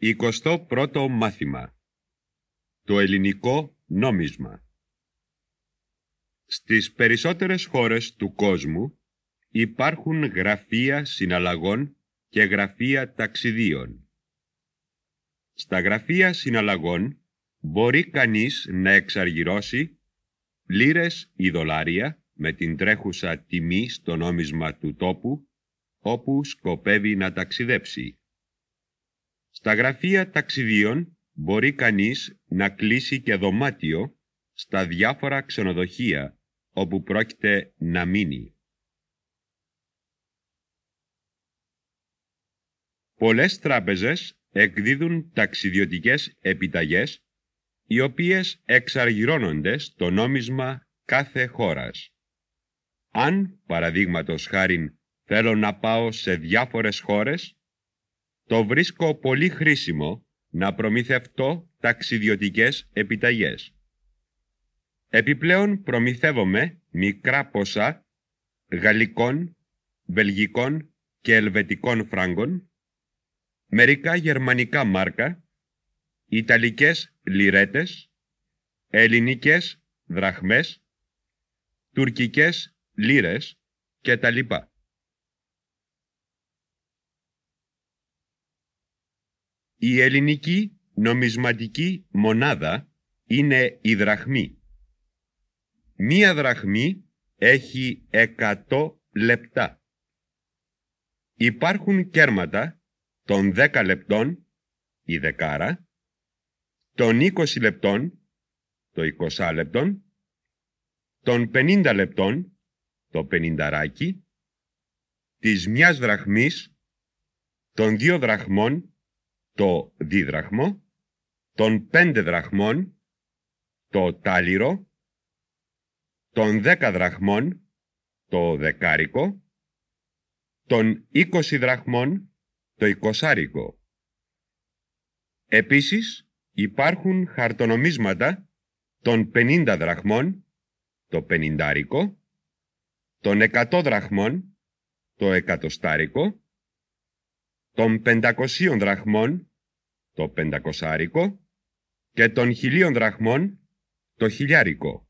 Εικοστό πρώτο μάθημα Το ελληνικό νόμισμα Στις περισσότερες χώρες του κόσμου υπάρχουν γραφεία συναλλαγών και γραφεία ταξιδίων. Στα γραφεία συναλλαγών μπορεί κανείς να εξαργυρώσει λίρες ή δολάρια με την τρέχουσα τιμή στο νόμισμα του τόπου όπου σκοπεύει να ταξιδέψει. Στα γραφεία ταξιδίων μπορεί κανείς να κλείσει και δωμάτιο στα διάφορα ξενοδοχεία όπου πρόκειται να μείνει. Πολλές τράπεζες εκδίδουν ταξιδιωτικές επιταγές οι οποίες εξαργυρώνονται στο νόμισμα κάθε χώρας. Αν, παραδείγματος χάριν, θέλω να πάω σε διάφορες χώρες, το βρίσκω πολύ χρήσιμο να προμηθευτώ ταξιδιωτικές επιταγές. Επιπλέον προμηθεύομαι μικρά ποσά γαλλικών, βελγικών και ελβετικών φράγκων, μερικά γερμανικά μάρκα, ιταλικές λιρέτες, ελληνικές δραχμές, τουρκικές λίρες και τα λοιπά. Η ελληνική νομισματική μονάδα είναι η δραχμή. Μία δραχμή έχει 100 λεπτά. Υπάρχουν κέρματα των 10 λεπτών, η δεκάρα, των 20 λεπτών, το 20 λεπτών, των 50 λεπτών, το πενινταράκι, της μιας δραχμής, των δύο δραχμών, το δίδραχμο, των πέντε δραχμών, το τάλιρο, των δέκα δραχμών, το δεκάρικο, των είκοσι δραχμών, το εικοσάρικο. Επίσης υπάρχουν χαρτονομίσματα των πενήντα δραχμών, το πενιντάρικο, των εκατό δραχμών, το εκατοστάρικο, των πεντακοσίων δραχμών, το πεντακοσάρικο, και των χιλίων δραχμών, το χιλιάρικο.